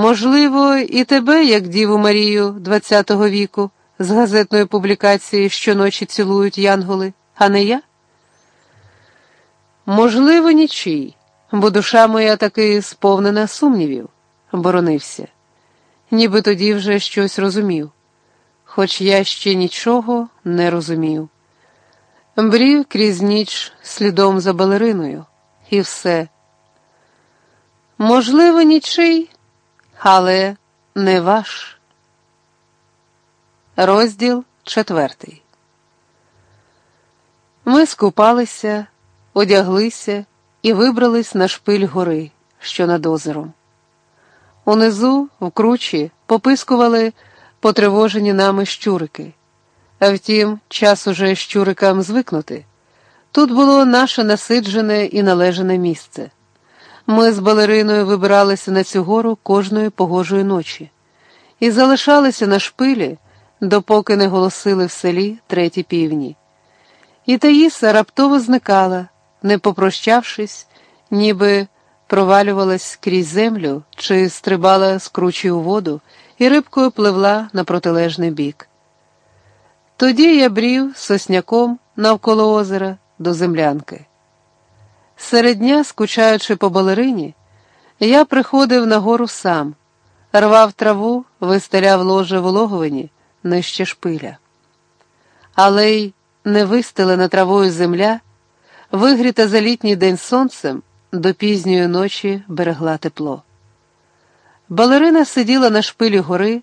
Можливо, і тебе, як Діву Марію ХХ віку, з газетної публікації щоночі цілують янголи, а не я? Можливо, нічий, бо душа моя таки сповнена сумнівів, боронився, ніби тоді вже щось розумів, хоч я ще нічого не розумів. Брів крізь ніч слідом за балериною, і все. Можливо, нічий, але не ваш. Розділ четвертий. Ми скупалися, одяглися і вибрались на шпиль гори, що над озером. Унизу, в кручі, попискували потривожені нами щурики. Втім, час уже щурикам звикнути. Тут було наше насиджене і належане місце. Ми з балериною вибиралися на цю гору кожної погожої ночі і залишалися на шпилі, допоки не голосили в селі треті півні. І Таїса раптово зникала, не попрощавшись, ніби провалювалась крізь землю чи стрибала з кручі у воду і рибкою пливла на протилежний бік. Тоді я брів сосняком навколо озера до землянки. Серед дня, скучаючи по балерині, я приходив на гору сам, рвав траву, вистеляв ложе вологовані нижче шпиля. Але й не вистелена травою земля, вигріта за літній день сонцем, до пізньої ночі берегла тепло. Балерина сиділа на шпилі гори,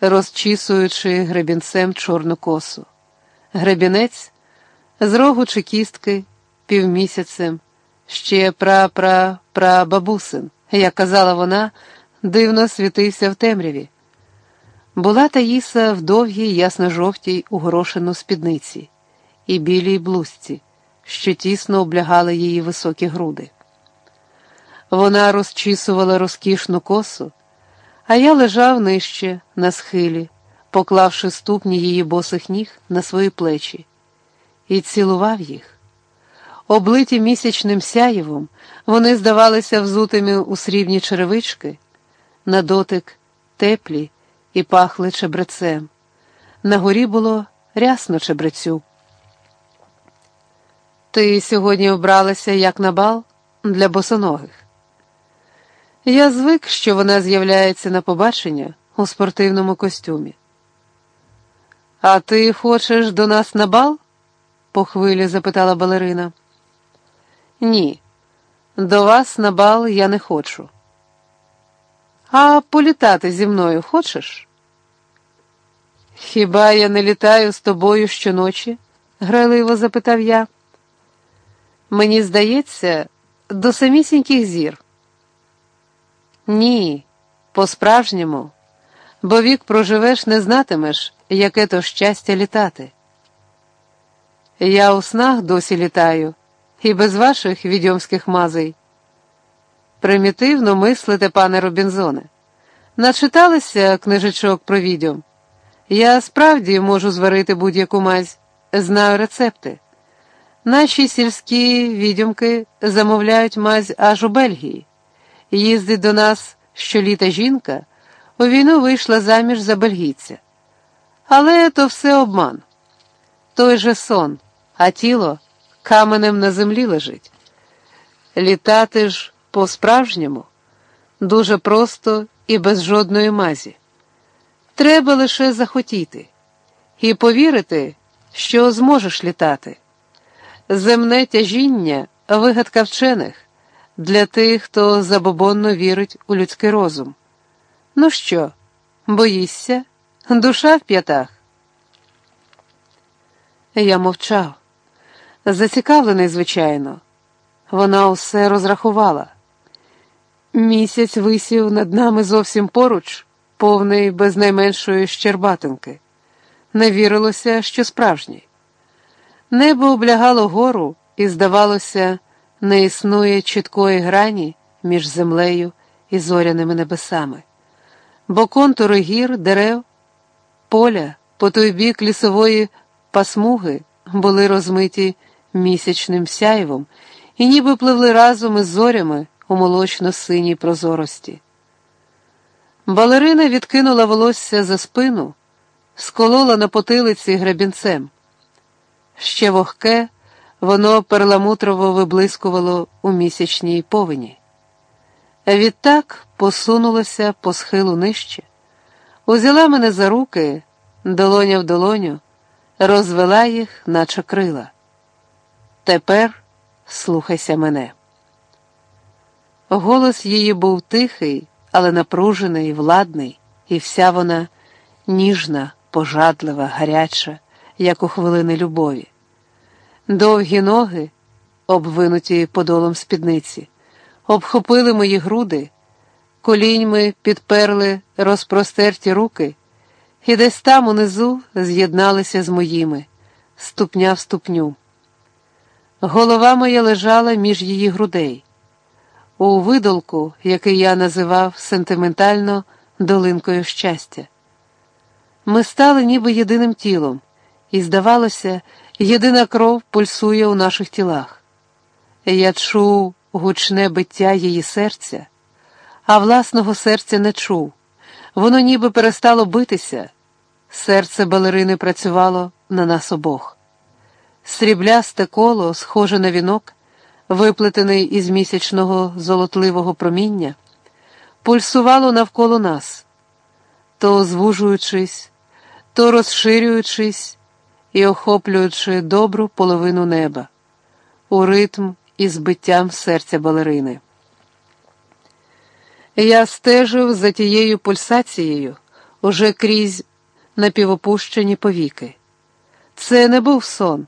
розчісуючи гребінцем чорну косу. Гребінець з рогу чи кістки півмісяцем, ще пра-пра-пра-бабусин, як казала вона, дивно світився в темряві. Була Таїса в довгій, ясно-жовтій угорошену спідниці і білій блузці, що тісно облягали її високі груди. Вона розчісувала розкішну косу, а я лежав нижче, на схилі, поклавши ступні її босих ніг на свої плечі, і цілував їх. Облиті місячним сяєвом, вони здавалися взутими у срібні черевички, на дотик теплі і пахли чебрецем. На горі було рясно чебрецю. Ти сьогодні обралася як на бал для босоногих. Я звик, що вона з'являється на побачення у спортивному костюмі. А ти хочеш до нас на бал? по хвилі запитала балерина. Ні, до вас на бал я не хочу. А політати зі мною хочеш? Хіба я не літаю з тобою щоночі? грайливо запитав я. Мені здається, до самісіньких зір. Ні, по-справжньому, бо вік проживеш, не знатимеш, яке то щастя літати. Я у снах досі літаю, і без ваших відьомських мазей. Примітивно мислите, пане Робінзоне. Начиталися книжечок про відьом. Я справді можу зварити будь-яку мазь, знаю рецепти. Наші сільські відьомки замовляють мазь аж у Бельгії. Їздить до нас щоліта жінка, у війну вийшла заміж за бельгійця. Але то все обман. Той же сон, а тіло каменем на землі лежить. Літати ж по-справжньому дуже просто і без жодної мазі. Треба лише захотіти і повірити, що зможеш літати. Земне тяжіння вигадка вчених для тих, хто забобонно вірить у людський розум. Ну що, боїшся? Душа в п'ятах? Я мовчав, зацікавлений, звичайно. Вона усе розрахувала. Місяць висів над нами зовсім поруч, повний без найменшої щербатинки. Не вірилося, що справжній. Небо облягало гору, і, здавалося, не існує чіткої грані між землею і зоряними небесами, бо контури гір, дерев, поля по той бік лісової пасмуги були розмиті місячним сяйвом і ніби пливли разом із зорями у молочно-синій прозорості. Балерина відкинула волосся за спину, сколола на потилиці гребінцем. Ще вогке, воно перламутрово виблискувало у місячній повені. Відтак посунулася по схилу нижче, узяла мене за руки, долоня в долоню, розвела їх, наче крила. Тепер слухайся мене. Голос її був тихий, але напружений, владний, і вся вона ніжна, пожадлива, гаряча, як у хвилини любові. Довгі ноги, обвинуті подолом спідниці, обхопили мої груди, коліньми підперли розпростерті руки, і десь там унизу з'єдналися з моїми, ступня в ступню. Голова моя лежала між її грудей, у видолку, який я називав сентиментально долинкою щастя. Ми стали ніби єдиним тілом, і, здавалося, єдина кров пульсує у наших тілах. Я чув гучне биття її серця, а власного серця не чув. Воно ніби перестало битися. Серце балерини працювало на нас обох. Сріблясте коло, схоже на вінок, виплетений із місячного золотливого проміння, пульсувало навколо нас, то звужуючись, то розширюючись і охоплюючи добру половину неба, у ритм із биттям серця балерини. Я стежив за тією пульсацією уже крізь напівопущені повіки. Це не був сон,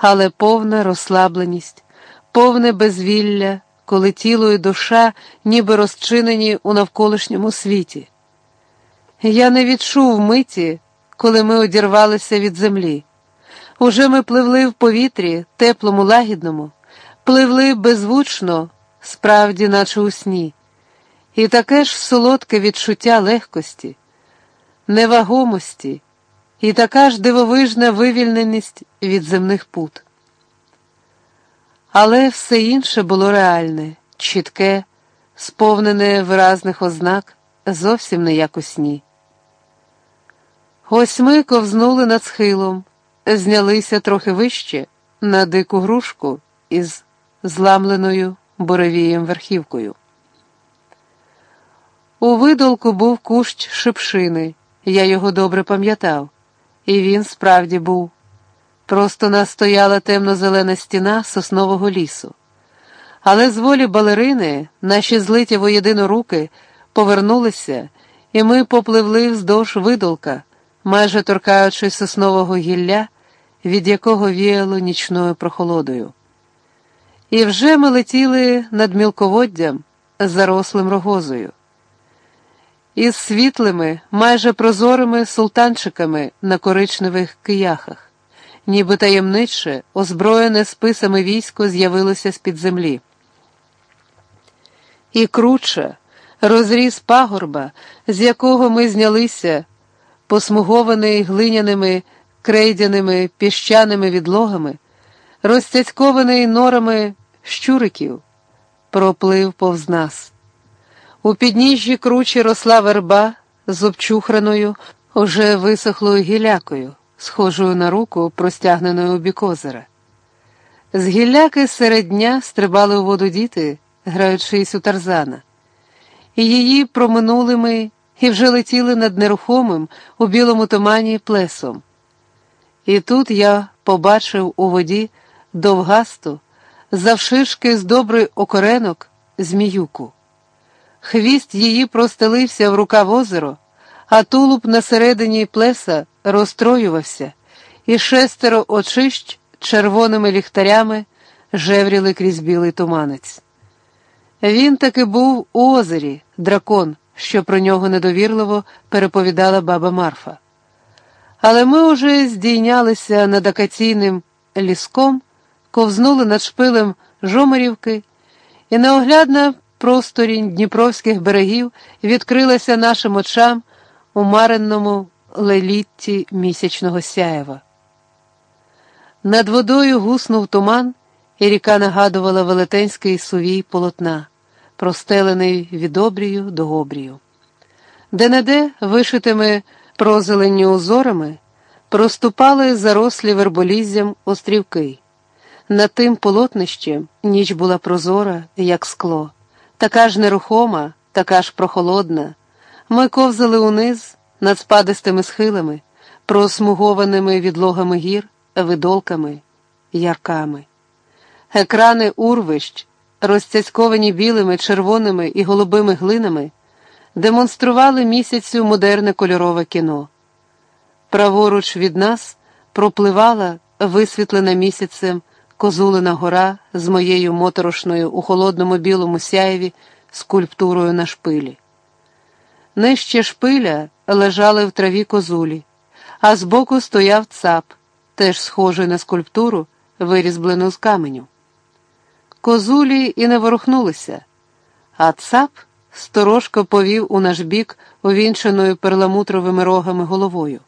але повна розслабленість, повне безвілля, коли тіло і душа ніби розчинені у навколишньому світі. Я не відчув миті, коли ми одірвалися від землі. Уже ми пливли в повітрі, теплому, лагідному, пливли беззвучно, справді, наче у сні, і таке ж солодке відчуття легкості, невагомості, і така ж дивовижна вивільненість від земних пут. Але все інше було реальне, чітке, сповнене виразних ознак, зовсім не як у сні. Ось ми ковзнули над схилом, знялися трохи вище на дику грушку із зламленою буревієм верхівкою. У видолку був кущ шипшини, я його добре пам'ятав, і він справді був. Просто нас стояла темно-зелена стіна соснового лісу. Але з волі балерини наші злиті воєдино руки повернулися, і ми попливли вздовж видолка, майже торкаючись соснового гілля, від якого віяло нічною прохолодою. І вже ми летіли над мілководдям, зарослим рогозою. Із світлими, майже прозорими султанчиками на коричневих кияхах ніби таємниче, озброєне списами військо з'явилося з-під землі. І круче, розріз пагорба, з якого ми знялися, посмугований глиняними крейдяними піщаними відлогами, розцяцькований норами щуриків, проплив повз нас. У підніжжі кручі росла верба з обчухраною, уже висохлою гілякою схожою на руку, простягненою у бік озера. З гілляки серед дня стрибали у воду діти, граючись у тарзана, її проминули ми і вже летіли над нерухомим у білому тумані плесом. І тут я побачив у воді довгасту, завшишки з добрий окоренок, зміюку. Хвіст її простелився в рукав озеро, а тулуб на середині плеса розстроювався, і шестеро очищ червоними ліхтарями жевріли крізь білий туманець. Він таки був у озері, дракон, що про нього недовірливо переповідала баба Марфа. Але ми уже здійнялися над акаційним ліском, ковзнули над шпилем Жомарівки, і неоглядна просторінь дніпровських берегів відкрилася нашим очам у маренному лелітті місячного сяєва. Над водою гуснув туман, і ріка нагадувала велетенський сувій полотна, простелений від обрію до обрію. де-не-де, вишитими прозеленню узорами, проступали зарослі верболіззям острівки. Над тим полотнищем ніч була прозора, як скло, така ж нерухома, така ж прохолодна. Ми ковзали униз над спадистими схилами, просмугованими відлогами гір, видолками, ярками. Екрани урвищ, розцяцьковані білими, червоними і голубими глинами, демонстрували місяцю модерне кольорове кіно. Праворуч від нас пропливала, висвітлена місяцем, козулина гора з моєю моторошною у холодному білому сяєві скульптурою на шпилі. Нижче шпиля лежали в траві козулі, а збоку стояв цап, теж схожий на скульптуру, вирізблену з каменю. Козулі і не ворухнулися, а цап сторожко повів у наш бік увінченою перламутровими рогами головою.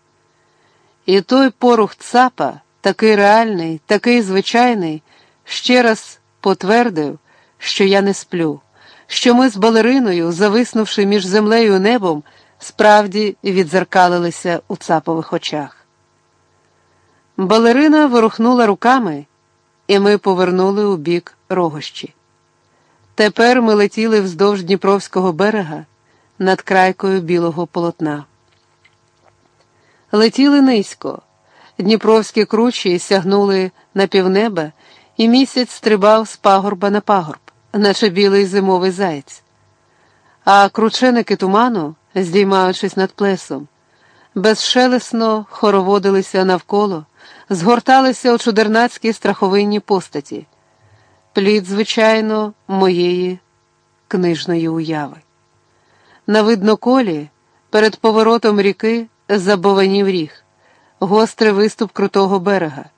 І той порух цапа, такий реальний, такий звичайний, ще раз потвердив, що я не сплю, що ми з балериною, зависнувши між землею і небом, справді відзеркалилися у цапових очах. Балерина ворухнула руками, і ми повернули у бік рогощі. Тепер ми летіли вздовж Дніпровського берега над крайкою білого полотна. Летіли низько, Дніпровські кручі сягнули на півнеба, і місяць стрибав з пагорба на пагорб, наче білий зимовий заєць. А крученики туману, здіймаючись над плесом, безшелесно хороводилися навколо, згорталися у чудернацькій страховинні постаті плід, звичайно, моєї книжної уяви. На видноколі, перед поворотом ріки, забованів ріг, гострий виступ крутого берега.